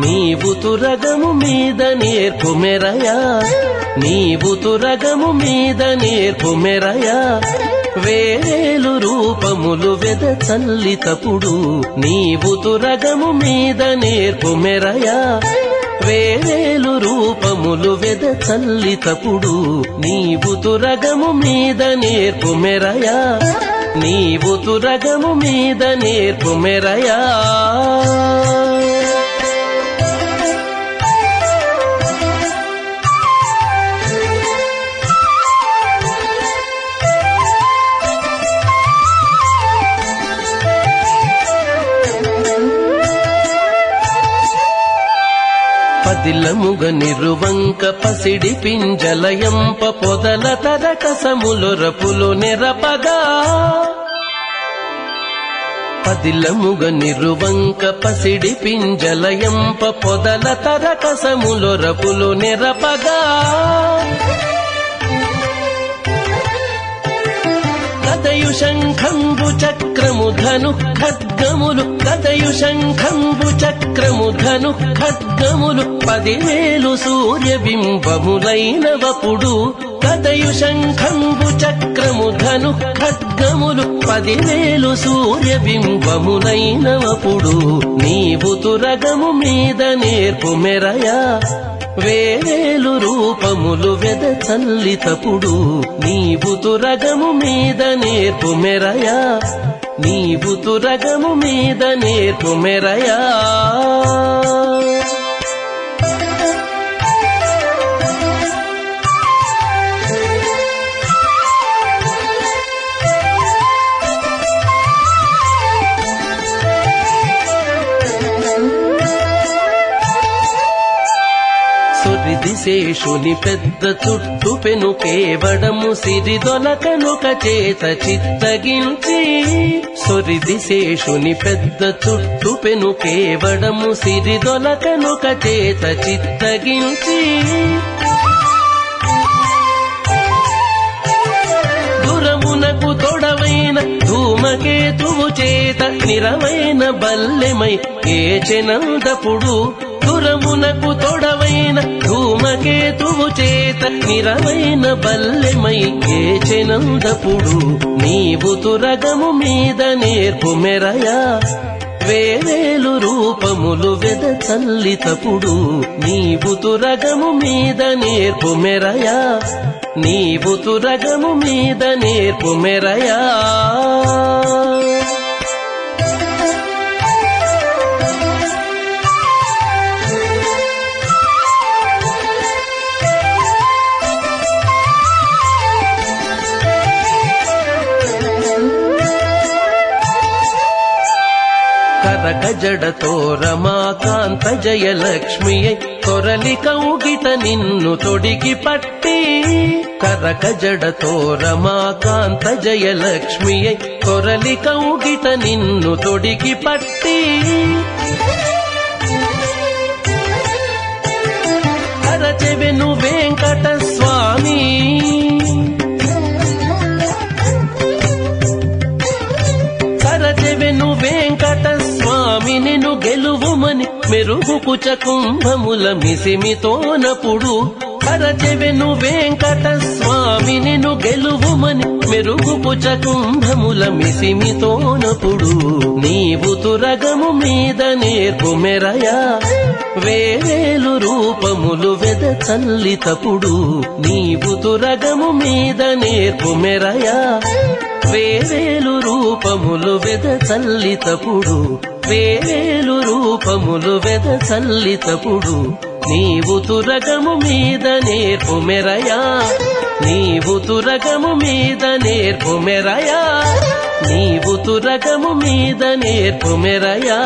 నీవు తురగము మీద నేర్పు మెరయా. నీవు తురగము మీద నేర్పు మెరయా. వేరేలు రూపములు వెద చల్లితపుడు నీవు తురగము మీద నేర్పు మెరయా. వేరేలు రూపములు వెద చల్లితపుడు నీవు తురగము మీద నేర్పు మెరయా. నీవు తురగము మీద నేర్పు మెరయా. పదిలముగ నిరువంక పసిడి పింజలయంప పొదల తరకసములొరపులు నిరపగా. పదిలముగ నిరువంక పసిడి పింజలయంప పొదల తరకసములొరపులు నిరపగా. కదయు శంఖంబు చ ధను ఖడ్గములు కథయు శంఖంబు చక్రము ధను ఖడ్గములు పదివేలు సూర్యబింబములైనవపుడు కథయు శంఖంబు చక్రము ధను ఖడ్గములు పదివేలు సూర్యబింబములైనవపుడు నీవు తురగము మీద నేర్పు మెరయా వేవేలు రూపములు వెద చల్లితప్పుడు నీవు తురగము మీద నేర్పు మెరయా. నీవు తురగము మీద నేర్పు మెరయా. సురిదిశేషుని పెద్ద చుట్టు పెను కేవడము సిరిదొలకనుక చేత చిత్తగించి. సురిదిశేషుని పెద్ద చుట్టు పెను కేవడము సిరిదొలకనుక చేత చిత్తగించి. దురమునకు తొడవైన ధూమకేతువు చేత నిరమైన బల్లెమై ఏ చెనందపుడు మధురమునకు తొడవైన ధూమకేతువు చేత నిరవైన బల్లెమై ఏచెనందపుడు నీవు తురగము మీద నేర్పు మెరయా. వేవేలు రూపములు వెద తల్లితపుడు నీవు తురగము మీద నేర్పు మెరయా. నీవు తురగము మీద నేర్పు మెరయా. కరక జడతో రమాకాంత జయలక్ష్మియై కొరలి కౌగిట నిన్ను తొడిగి పట్టి. కరక జడతో రమాకాంత జయలక్ష్మియై కొరలి కౌగిట నిన్ను తొడిగి పట్టి. కరచెవెను వెంకట గెలువుమని మెరుగుకుచ కుంభముల మిసిమితోనప్పుడు కరచెవెను వెంకట స్వామి నిను గెలువుమని మెరుగుపుచ కుంభముల మిసిమితోనప్పుడు నీవు తురగము మీద నేర్పు మెరయా. వేరే రూపములు వెద చల్లితపుడు నీవు తురగము మీద నేర్పు మెరయా. వేవేలు రూపములు వెద చల్లితపుడు వేవేలు రూపములు వెద చల్లితపుడు నీవు తురగము మీద నేర్పు మెరయా. నీవు తురగము మీద నేర్పు మెరయా. నీవు తురగము మీద నేర్పు మెరయా.